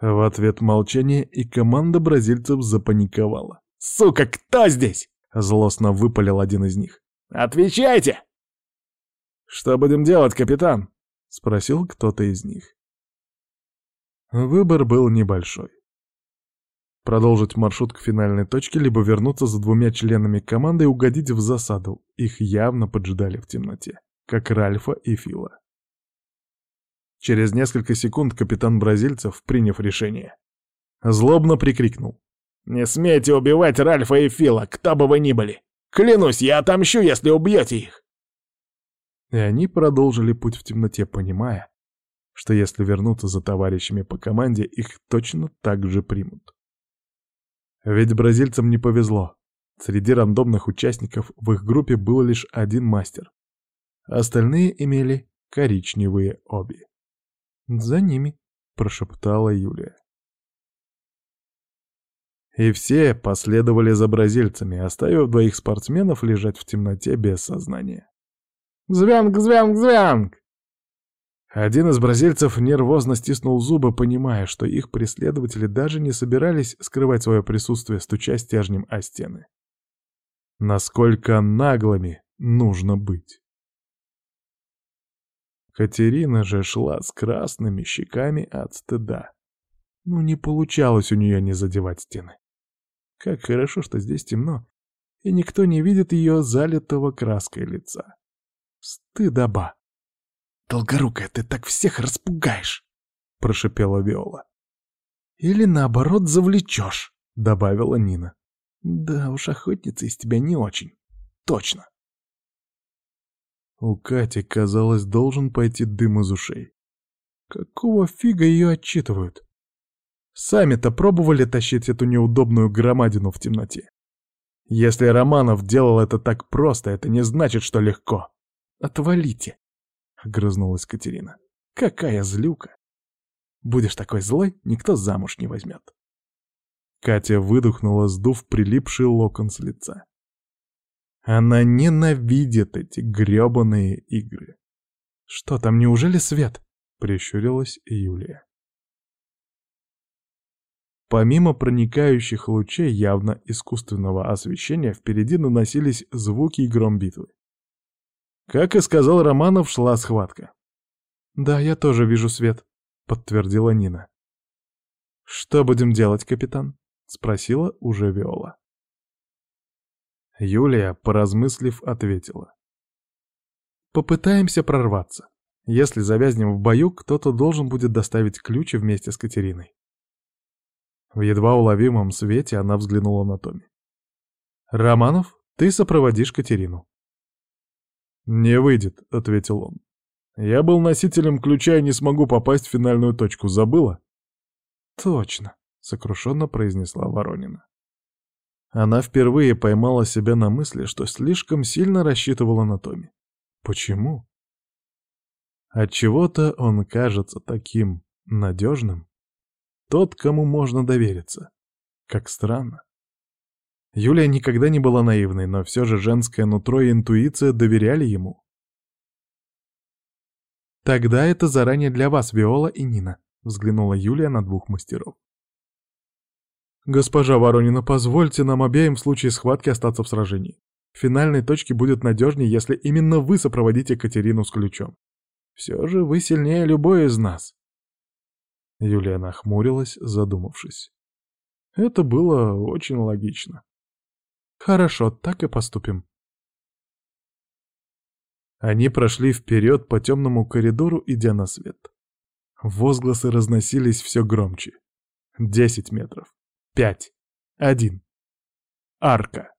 В ответ молчание, и команда бразильцев запаниковала. «Сука, кто здесь?» — злостно выпалил один из них. «Отвечайте!» «Что будем делать, капитан?» — спросил кто-то из них. Выбор был небольшой. Продолжить маршрут к финальной точке, либо вернуться за двумя членами команды и угодить в засаду. Их явно поджидали в темноте как Ральфа и Фила. Через несколько секунд капитан бразильцев, приняв решение, злобно прикрикнул. «Не смейте убивать Ральфа и Фила, кто бы вы ни были! Клянусь, я отомщу, если убьете их!» И они продолжили путь в темноте, понимая, что если вернуться за товарищами по команде, их точно так же примут. Ведь бразильцам не повезло. Среди рандомных участников в их группе был лишь один мастер, Остальные имели коричневые оби. «За ними», — прошептала Юлия. И все последовали за бразильцами, оставив двоих спортсменов лежать в темноте без сознания. «Звянг, звянг, звянг!» Один из бразильцев нервозно стиснул зубы, понимая, что их преследователи даже не собирались скрывать свое присутствие, стуча стержнем о стены. Насколько наглыми нужно быть. Катерина же шла с красными щеками от стыда. Ну, не получалось у нее не задевать стены. Как хорошо, что здесь темно, и никто не видит ее залитого краской лица. Стыдоба. «Долгорукая, ты так всех распугаешь!» — прошипела Виола. «Или наоборот завлечешь», — добавила Нина. «Да уж, охотница из тебя не очень. Точно». У Кати, казалось, должен пойти дым из ушей. Какого фига ее отчитывают? Сами-то пробовали тащить эту неудобную громадину в темноте. Если Романов делал это так просто, это не значит, что легко. Отвалите, — огрызнулась Катерина. Какая злюка! Будешь такой злой, никто замуж не возьмет. Катя выдохнула, сдув прилипший локон с лица. Она ненавидит эти грёбаные игры. «Что там, неужели свет?» — прищурилась Юлия. Помимо проникающих лучей явно искусственного освещения, впереди наносились звуки и гром битвы. Как и сказал Романов, шла схватка. «Да, я тоже вижу свет», — подтвердила Нина. «Что будем делать, капитан?» — спросила уже Виола. Юлия, поразмыслив, ответила. «Попытаемся прорваться. Если завязнем в бою, кто-то должен будет доставить ключи вместе с Катериной. В едва уловимом свете она взглянула на Томи. «Романов, ты сопроводишь Катерину». «Не выйдет», — ответил он. «Я был носителем ключа и не смогу попасть в финальную точку. Забыла?» «Точно», — сокрушенно произнесла Воронина. Она впервые поймала себя на мысли, что слишком сильно рассчитывала на Томи. Почему? Отчего-то он кажется таким надежным. Тот, кому можно довериться. Как странно. Юлия никогда не была наивной, но все же женское нутро и интуиция доверяли ему. «Тогда это заранее для вас, Виола и Нина», — взглянула Юлия на двух мастеров. «Госпожа Воронина, позвольте нам обеим в случае схватки остаться в сражении. Финальной точке будет надежнее, если именно вы сопроводите Катерину с ключом. Все же вы сильнее любой из нас. Юлия нахмурилась, задумавшись. Это было очень логично. Хорошо, так и поступим. Они прошли вперед по темному коридору, идя на свет. Возгласы разносились все громче. Десять метров. Пять. Один. Арка.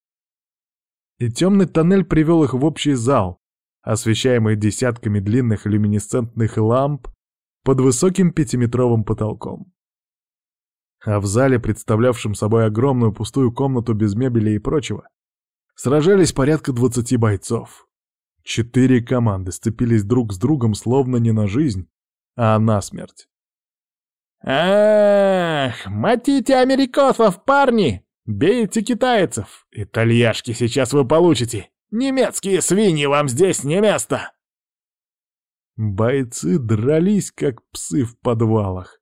И темный тоннель привел их в общий зал, освещаемый десятками длинных люминесцентных ламп под высоким пятиметровым потолком. А в зале, представлявшем собой огромную пустую комнату без мебели и прочего, сражались порядка двадцати бойцов. Четыре команды сцепились друг с другом словно не на жизнь, а на смерть. «Ах, мотите америкосов, парни! Бейте китайцев! Итальяшки сейчас вы получите! Немецкие свиньи вам здесь не место!» Бойцы дрались, как псы в подвалах.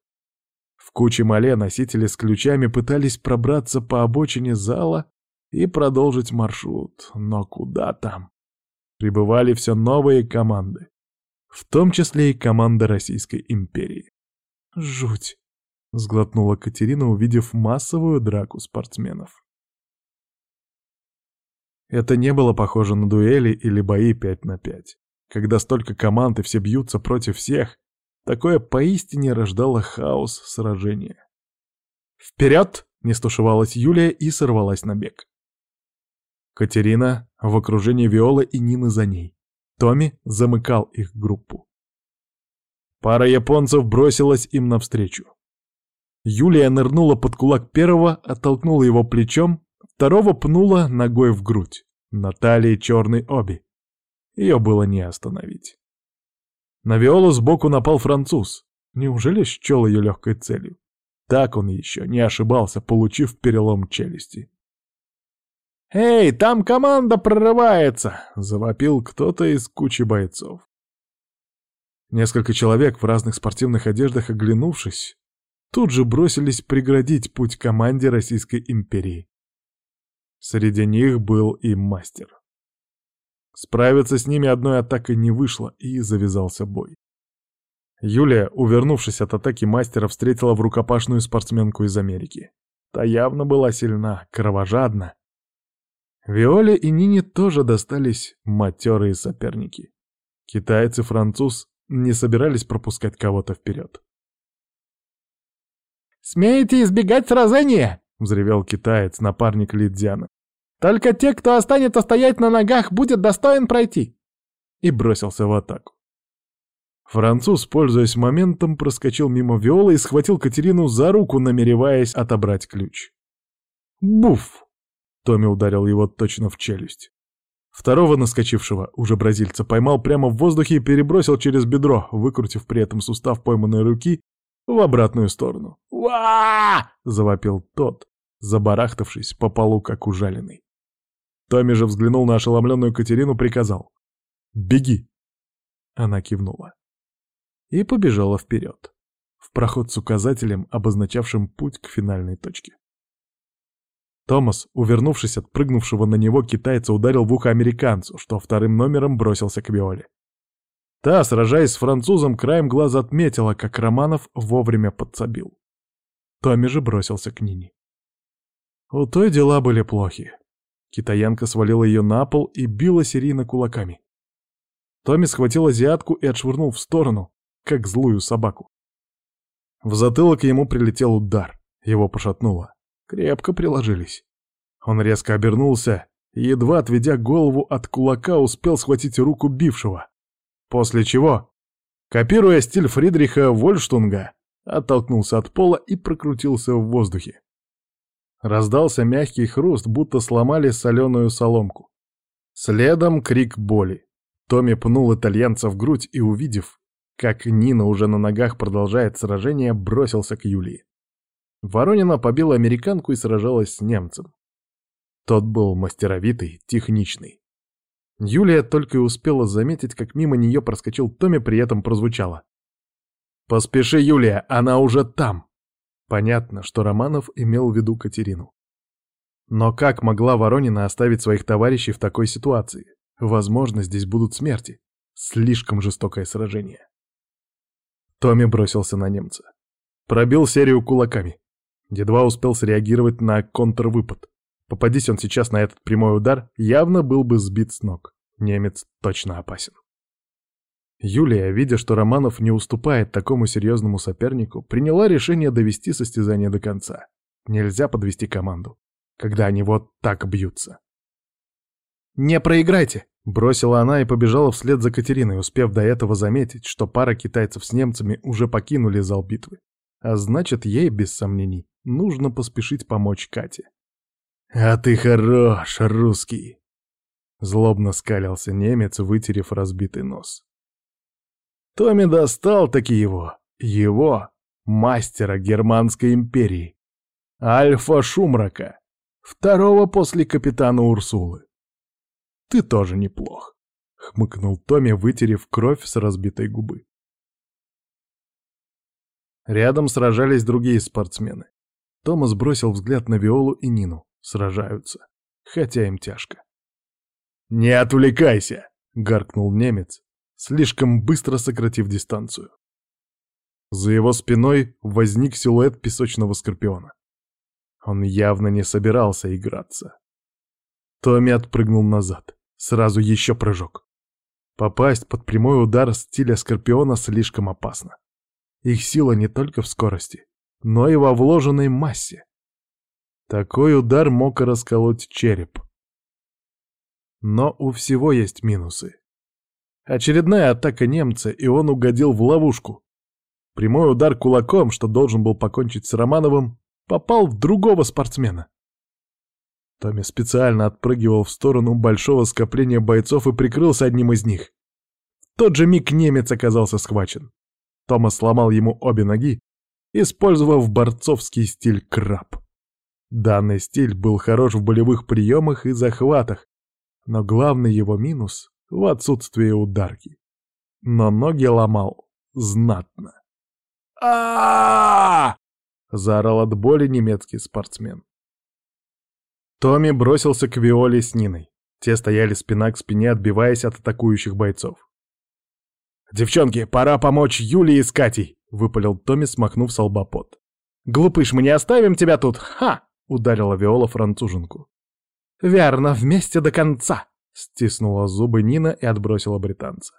В куче мале носители с ключами пытались пробраться по обочине зала и продолжить маршрут. Но куда там? Прибывали все новые команды. В том числе и команда Российской империи. «Жуть!» — сглотнула Катерина, увидев массовую драку спортсменов. Это не было похоже на дуэли или бои пять на пять когда столько команд и все бьются против всех, такое поистине рождало хаос сражения. «Вперед!» — не стушевалась Юлия и сорвалась на бег. Катерина в окружении Виолы и Нины за ней. Томми замыкал их группу. Пара японцев бросилась им навстречу. Юлия нырнула под кулак первого, оттолкнула его плечом, второго пнула ногой в грудь. На талии черный оби. Ее было не остановить. На Виолу сбоку напал француз. Неужели счел ее легкой целью? Так он еще не ошибался, получив перелом челюсти. «Эй, там команда прорывается!» — завопил кто-то из кучи бойцов. Несколько человек в разных спортивных одеждах, оглянувшись, тут же бросились преградить путь команде Российской империи. Среди них был и мастер. Справиться с ними одной атакой не вышло, и завязался бой. Юлия, увернувшись от атаки мастера, встретила в рукопашную спортсменку из Америки. Та явно была сильна, кровожадна. Виоле и Нине тоже достались матерые соперники. Китаец и француз не собирались пропускать кого-то вперед. «Смеете избегать сражения?» — взревел китаец, напарник Лидзяна. Только те, кто останется стоять на ногах, будет достоин пройти!» И бросился в атаку. Француз, пользуясь моментом, проскочил мимо Виолы и схватил Катерину за руку, намереваясь отобрать ключ. Буф! Томми ударил его точно в челюсть. Второго наскочившего, уже бразильца, поймал прямо в воздухе и перебросил через бедро, выкрутив при этом сустав пойманной руки в обратную сторону. «Ва!» — завопил тот, забарахтавшись по полу, как ужаленный. Томми же взглянул на ошеломленную Катерину, приказал. «Беги!» Она кивнула. И побежала вперед, в проход с указателем, обозначавшим путь к финальной точке. Томас, увернувшись от прыгнувшего на него китайца, ударил в ухо американцу, что вторым номером бросился к Виоле. Та, сражаясь с французом, краем глаза отметила, как Романов вовремя подсобил. Томми же бросился к Нине. У той дела были плохи. Китаянка свалила ее на пол и била серийно кулаками. Томми схватил азиатку и отшвырнул в сторону, как злую собаку. В затылок ему прилетел удар, его пошатнуло. Крепко приложились. Он резко обернулся едва отведя голову от кулака, успел схватить руку бившего. После чего, копируя стиль Фридриха Вольштунга, оттолкнулся от пола и прокрутился в воздухе. Раздался мягкий хруст, будто сломали соленую соломку. Следом крик боли. Томми пнул итальянца в грудь и, увидев, как Нина уже на ногах продолжает сражение, бросился к Юлии. Воронина побила американку и сражалась с немцем. Тот был мастеровитый, техничный. Юлия только и успела заметить, как мимо нее проскочил Томми, при этом прозвучало. «Поспеши, Юлия, она уже там!» Понятно, что Романов имел в виду Катерину. Но как могла Воронина оставить своих товарищей в такой ситуации? Возможно, здесь будут смерти. Слишком жестокое сражение. Томми бросился на немца. Пробил серию кулаками. Едва успел среагировать на контрвыпад. Попадись он сейчас на этот прямой удар, явно был бы сбит с ног. Немец точно опасен. Юлия, видя, что Романов не уступает такому серьезному сопернику, приняла решение довести состязание до конца. Нельзя подвести команду, когда они вот так бьются. «Не проиграйте!» — бросила она и побежала вслед за Катериной, успев до этого заметить, что пара китайцев с немцами уже покинули зал битвы. А значит, ей, без сомнений, нужно поспешить помочь Кате. «А ты хорош, русский!» Злобно скалился немец, вытерев разбитый нос. Томми достал таки его, его, мастера Германской империи, Альфа Шумрака, второго после капитана Урсулы. «Ты тоже неплох», — хмыкнул Томми, вытерев кровь с разбитой губы. Рядом сражались другие спортсмены. Томас бросил взгляд на Виолу и Нину. Сражаются. Хотя им тяжко. «Не отвлекайся!» — гаркнул немец, слишком быстро сократив дистанцию. За его спиной возник силуэт песочного скорпиона. Он явно не собирался играться. Томми отпрыгнул назад. Сразу еще прыжок. Попасть под прямой удар стиля скорпиона слишком опасно. Их сила не только в скорости, но и во вложенной массе. Такой удар мог расколоть череп. Но у всего есть минусы. Очередная атака немца, и он угодил в ловушку. Прямой удар кулаком, что должен был покончить с Романовым, попал в другого спортсмена. Томми специально отпрыгивал в сторону большого скопления бойцов и прикрылся одним из них. В тот же миг немец оказался схвачен. Томас сломал ему обе ноги, использовав борцовский стиль краб. Данный стиль был хорош в болевых приемах и захватах, но главный его минус — в отсутствии ударки. Но ноги ломал знатно. а заорал от боли немецкий спортсмен. Томми бросился к Виоле с Ниной. Те стояли спина к спине, отбиваясь от атакующих бойцов. «Девчонки, пора помочь Юлии с Катей!» — выпалил Томми, смахнув с лба пот. «Глупыш, мы не оставим тебя тут! Ха!» — ударила Виола француженку. «Верно, вместе до конца!» — стиснула зубы Нина и отбросила британца.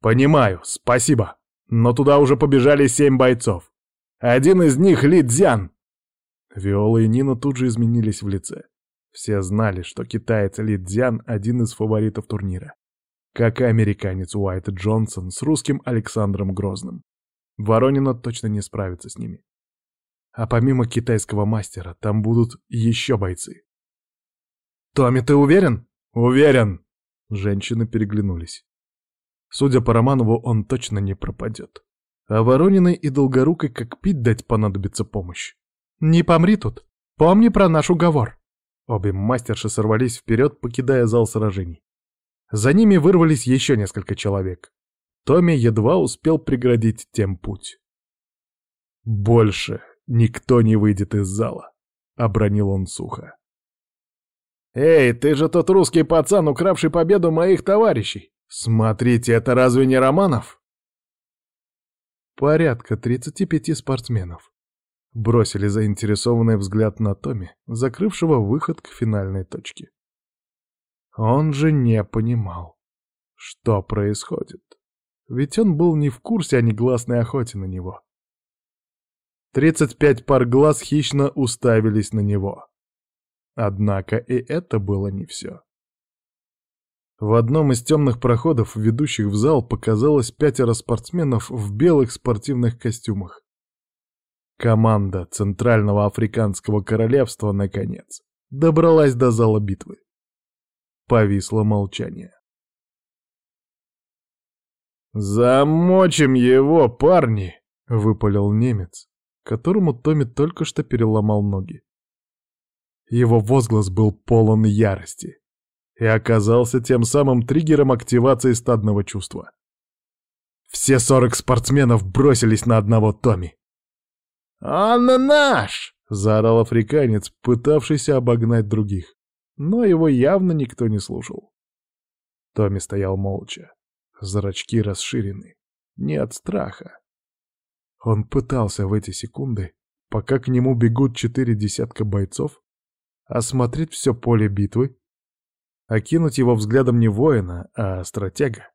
«Понимаю, спасибо, но туда уже побежали семь бойцов. Один из них — Ли Цзян!» Виола и Нина тут же изменились в лице. Все знали, что китаец Ли Цзян — один из фаворитов турнира. Как и американец Уайт Джонсон с русским Александром Грозным. Воронина точно не справится с ними. А помимо китайского мастера, там будут еще бойцы. «Томми, ты уверен?» «Уверен!» Женщины переглянулись. Судя по Романову, он точно не пропадет. А Ворониной и Долгорукой как пить дать понадобится помощь. «Не помри тут! Помни про наш уговор!» Обе мастерши сорвались вперед, покидая зал сражений. За ними вырвались еще несколько человек. Томми едва успел преградить тем путь. «Больше никто не выйдет из зала», — обронил он сухо. «Эй, ты же тот русский пацан, укравший победу моих товарищей! Смотрите, это разве не Романов?» Порядка 35 спортсменов. Бросили заинтересованный взгляд на Томми, закрывшего выход к финальной точке. Он же не понимал, что происходит. Ведь он был не в курсе о негласной охоте на него. Тридцать пять пар глаз хищно уставились на него. Однако и это было не все. В одном из темных проходов, ведущих в зал, показалось пятеро спортсменов в белых спортивных костюмах. Команда Центрального Африканского Королевства, наконец, добралась до зала битвы. Повисло молчание. «Замочим его, парни!» — выпалил немец, которому Томми только что переломал ноги. Его возглас был полон ярости и оказался тем самым триггером активации стадного чувства. Все сорок спортсменов бросились на одного Томми. «Он наш!» — заорал африканец, пытавшийся обогнать других но его явно никто не слушал. Томми стоял молча, зрачки расширены, не от страха. Он пытался в эти секунды, пока к нему бегут четыре десятка бойцов, осмотреть все поле битвы, окинуть его взглядом не воина, а стратега.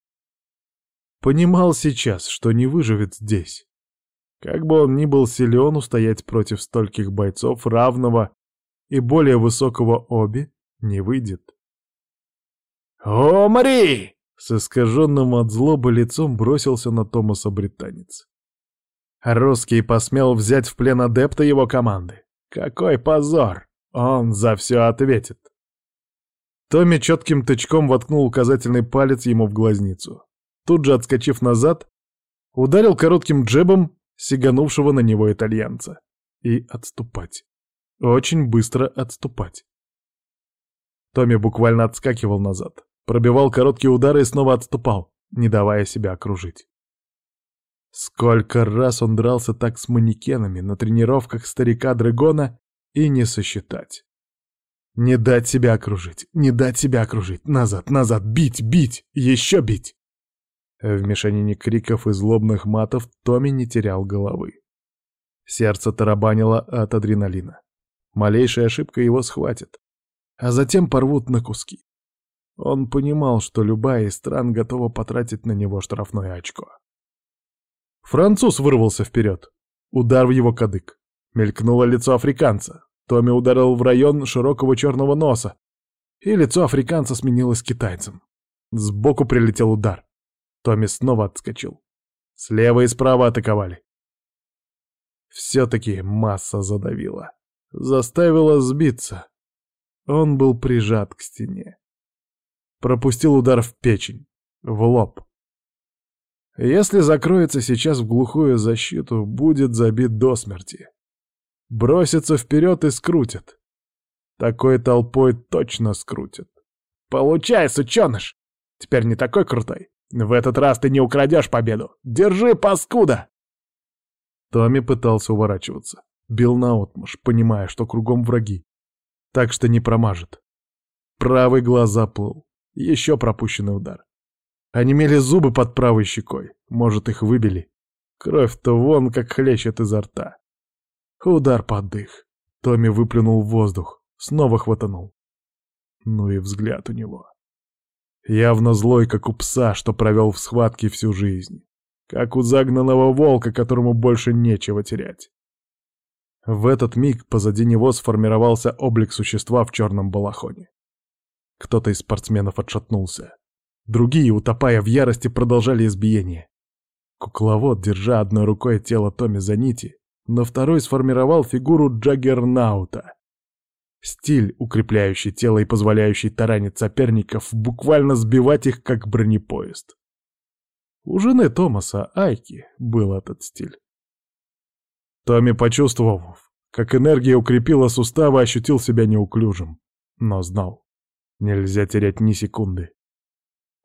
Понимал сейчас, что не выживет здесь. Как бы он ни был силен устоять против стольких бойцов равного и более высокого оби, не выйдет. «Умри!» — с искаженным от злобы лицом бросился на Томаса британец. Русский посмел взять в плен адепта его команды. Какой позор! Он за все ответит. Томми четким тычком воткнул указательный палец ему в глазницу. Тут же, отскочив назад, ударил коротким джебом сиганувшего на него итальянца. И отступать. Очень быстро отступать. Томми буквально отскакивал назад, пробивал короткие удары и снова отступал, не давая себя окружить. Сколько раз он дрался так с манекенами на тренировках старика Дрэгона и не сосчитать. Не дать себя окружить, не дать себя окружить, назад, назад, бить, бить, еще бить. В мешанине криков и злобных матов Томми не терял головы. Сердце тарабанило от адреналина. Малейшая ошибка его схватит а затем порвут на куски. Он понимал, что любая из стран готова потратить на него штрафное очко. Француз вырвался вперед. Удар в его кадык. Мелькнуло лицо африканца. Томми ударил в район широкого черного носа, и лицо африканца сменилось китайцем. Сбоку прилетел удар. Томми снова отскочил. Слева и справа атаковали. Все-таки масса задавила. Заставила сбиться. Он был прижат к стене. Пропустил удар в печень, в лоб. Если закроется сейчас в глухую защиту, будет забит до смерти. Бросится вперед и скрутит. Такой толпой точно скрутит. Получай, сученыш! Теперь не такой крутой. В этот раз ты не украдешь победу. Держи, паскуда! Томми пытался уворачиваться. Бил наотмашь, понимая, что кругом враги так что не промажет. Правый глаз заплыл. Еще пропущенный удар. Онемели зубы под правой щекой. Может, их выбили. Кровь-то вон как хлещет изо рта. Удар под дых. Томми выплюнул в воздух. Снова хватанул. Ну и взгляд у него. Явно злой, как у пса, что провел в схватке всю жизнь. Как у загнанного волка, которому больше нечего терять. В этот миг позади него сформировался облик существа в черном балахоне. Кто-то из спортсменов отшатнулся. Другие, утопая в ярости, продолжали избиение. Кукловод, держа одной рукой тело Томми за нити, на второй сформировал фигуру Джаггернаута. Стиль, укрепляющий тело и позволяющий таранить соперников, буквально сбивать их как бронепоезд. У жены Томаса, Айки, был этот стиль. Томми, почувствовав, как энергия укрепила суставы, ощутил себя неуклюжим, но знал, нельзя терять ни секунды.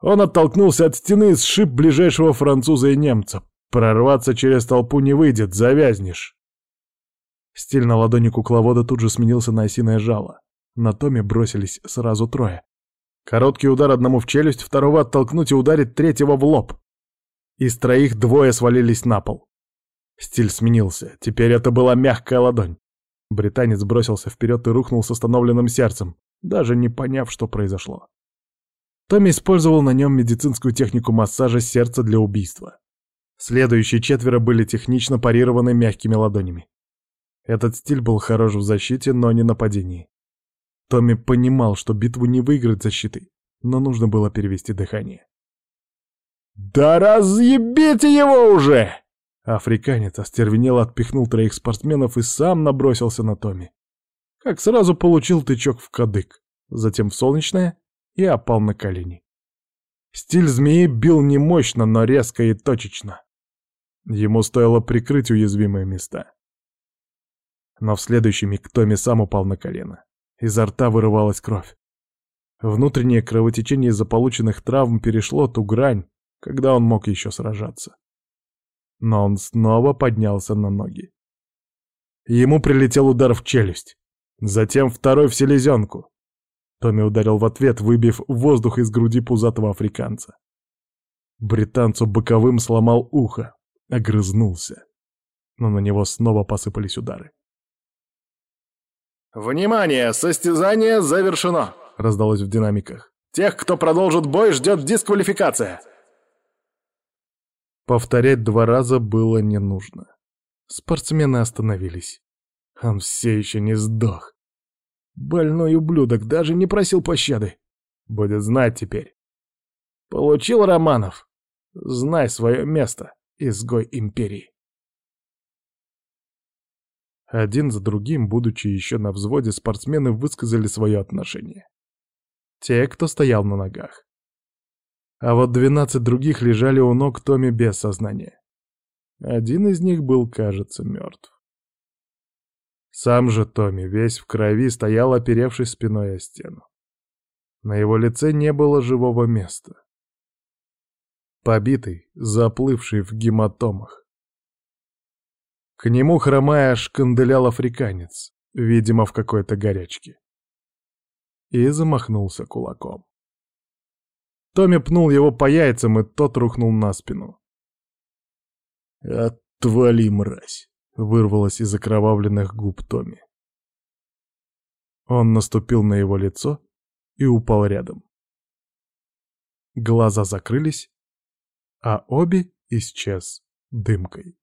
Он оттолкнулся от стены и сшиб ближайшего француза и немца. Прорваться через толпу не выйдет, завязнешь. Стиль на ладони кукловода тут же сменился на осиное жало. На Томе бросились сразу трое. Короткий удар одному в челюсть, второго оттолкнуть и ударить третьего в лоб. Из троих двое свалились на пол. Стиль сменился, теперь это была мягкая ладонь. Британец бросился вперед и рухнул с остановленным сердцем, даже не поняв, что произошло. Томми использовал на нем медицинскую технику массажа сердца для убийства. Следующие четверо были технично парированы мягкими ладонями. Этот стиль был хорош в защите, но не нападении. Томми понимал, что битву не выиграть защитой, но нужно было перевести дыхание. «Да разъебите его уже!» Африканец остервенело отпихнул троих спортсменов и сам набросился на Томми. Как сразу получил тычок в кадык, затем в солнечное и опал на колени. Стиль змеи бил не мощно, но резко и точечно. Ему стоило прикрыть уязвимые места. Но в следующий миг Томми сам упал на колено. Изо рта вырывалась кровь. Внутреннее кровотечение из-за полученных травм перешло ту грань, когда он мог еще сражаться. Но он снова поднялся на ноги. Ему прилетел удар в челюсть, затем второй в селезенку. Томми ударил в ответ, выбив воздух из груди пузатого африканца. Британцу боковым сломал ухо, огрызнулся. Но на него снова посыпались удары. «Внимание! Состязание завершено!» — раздалось в динамиках. «Тех, кто продолжит бой, ждет дисквалификация!» Повторять два раза было не нужно. Спортсмены остановились. Он все еще не сдох. Больной ублюдок даже не просил пощады. Будет знать теперь. Получил Романов. Знай свое место, изгой империи. Один за другим, будучи еще на взводе, спортсмены высказали свое отношение. Те, кто стоял на ногах. А вот двенадцать других лежали у ног Томи без сознания. Один из них был, кажется, мертв. Сам же Томми, весь в крови, стоял, оперевшись спиной о стену. На его лице не было живого места. Побитый, заплывший в гематомах. К нему, хромая, шканделял африканец, видимо, в какой-то горячке. И замахнулся кулаком. Томми пнул его по яйцам, и тот рухнул на спину. «Отвали, мразь!» — вырвалось из окровавленных губ Томми. Он наступил на его лицо и упал рядом. Глаза закрылись, а обе исчез дымкой.